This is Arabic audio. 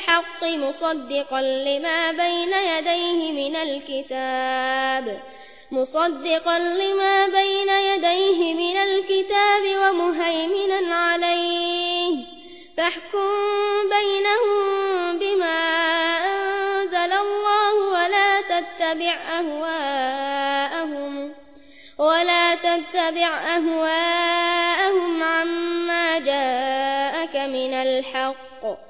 بالحق مصدقا لما بين يديه من الكتاب مصدقا لما بين يديه من الكتاب ومهيمنا عليه. فاحكم بينهم بما أنزل الله ولا تتبع أهواءهم ولا تتبع أهواءهم عما جاءك من الحق.